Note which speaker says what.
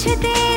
Speaker 1: 确定